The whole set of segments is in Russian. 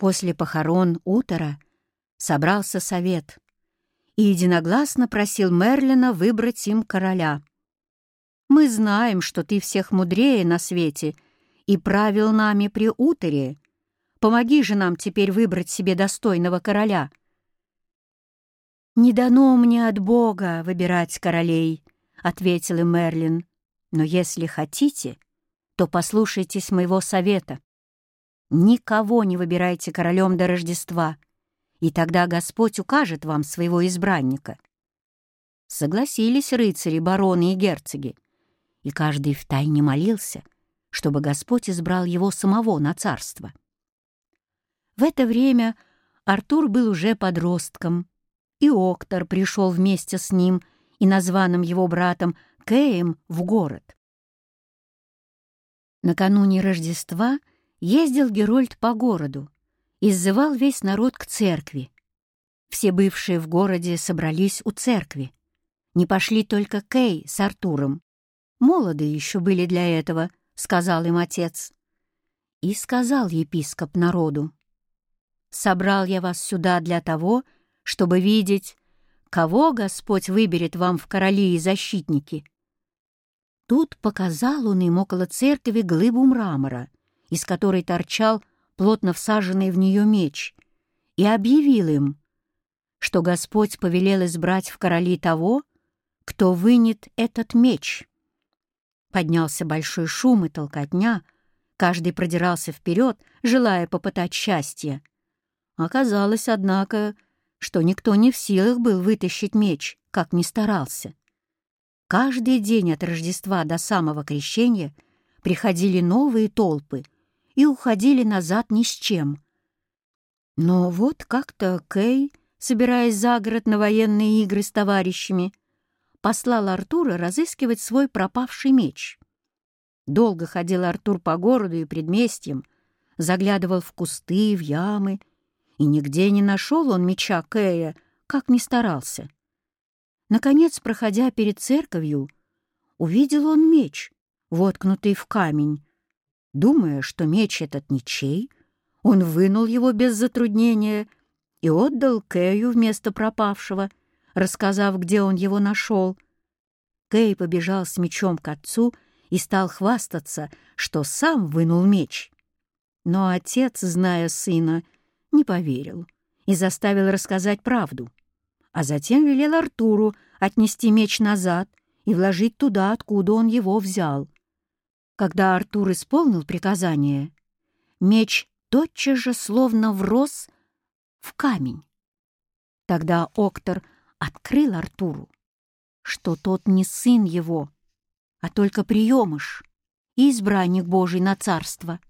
После похорон Утора собрался совет и единогласно просил Мерлина выбрать им короля. «Мы знаем, что ты всех мудрее на свете и правил нами при Утере. Помоги же нам теперь выбрать себе достойного короля». «Не дано мне от Бога выбирать королей», — ответил им Мерлин. «Но если хотите, то послушайтесь моего совета. Никого не выбирайте королем до Рождества, и тогда Господь укажет вам своего избранника». Согласились рыцари, бароны и герцоги, и каждый втайне молился, чтобы Господь избрал его самого на царство. В это время Артур был уже подростком, и Октор пришел вместе с ним и названным его братом Кэем в город. Накануне Рождества ездил Герольд по городу и сзывал весь народ к церкви. Все бывшие в городе собрались у церкви. Не пошли только Кей с Артуром. Молоды еще были для этого, — сказал им отец. И сказал епископ народу. «Собрал я вас сюда для того, чтобы видеть, кого Господь выберет вам в короли и защитники». Тут показал он им около церкви глыбу мрамора, из которой торчал плотно всаженный в нее меч, и объявил им, что Господь повелел избрать в короли того, кто вынет этот меч. Поднялся большой шум и толкотня, каждый продирался вперед, желая попытать счастье. Оказалось, однако, что никто не в силах был вытащить меч, как ни старался. Каждый день от Рождества до самого крещения приходили новые толпы и уходили назад ни с чем. Но вот как-то Кей, собираясь за город на военные игры с товарищами, послал Артура разыскивать свой пропавший меч. Долго ходил Артур по городу и предместьям, заглядывал в кусты, в ямы, и нигде не нашел он меча Кэя, как ни старался. Наконец, проходя перед церковью, увидел он меч, воткнутый в камень. Думая, что меч этот ничей, он вынул его без затруднения и отдал Кэю вместо пропавшего, рассказав, где он его нашел. Кэй побежал с мечом к отцу и стал хвастаться, что сам вынул меч. Но отец, зная сына, не поверил и заставил рассказать правду, а затем велел Артуру отнести меч назад и вложить туда, откуда он его взял. Когда Артур исполнил приказание, меч тотчас же словно врос в камень. Тогда Октор открыл Артуру, что тот не сын его, а только приемыш и избранник Божий на царство.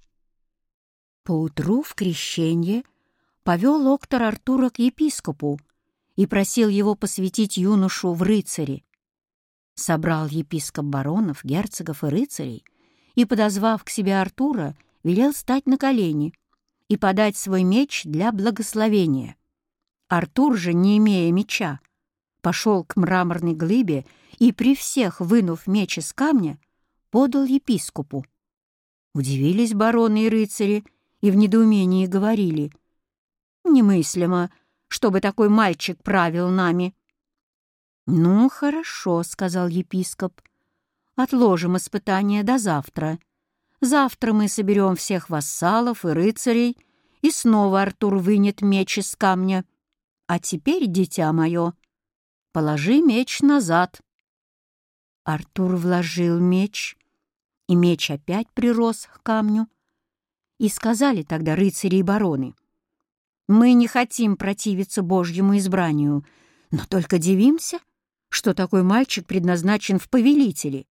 Поутру в крещение — повел Октор Артура к епископу и просил его посвятить юношу в рыцари. Собрал епископ баронов, герцогов и рыцарей и, подозвав к себе Артура, велел стать на колени и подать свой меч для благословения. Артур же, не имея меча, пошел к мраморной глыбе и, при всех вынув меч из камня, подал епископу. Удивились бароны и рыцари и в недоумении говорили, Немыслимо, чтобы такой мальчик правил нами. «Ну, хорошо», — сказал епископ. «Отложим испытание до завтра. Завтра мы соберем всех вассалов и рыцарей, и снова Артур вынет меч из камня. А теперь, дитя мое, положи меч назад». Артур вложил меч, и меч опять прирос к камню. И сказали тогда рыцари и бароны, мы не хотим противиться Божьему избранию, но только дивимся, что такой мальчик предназначен в повелители.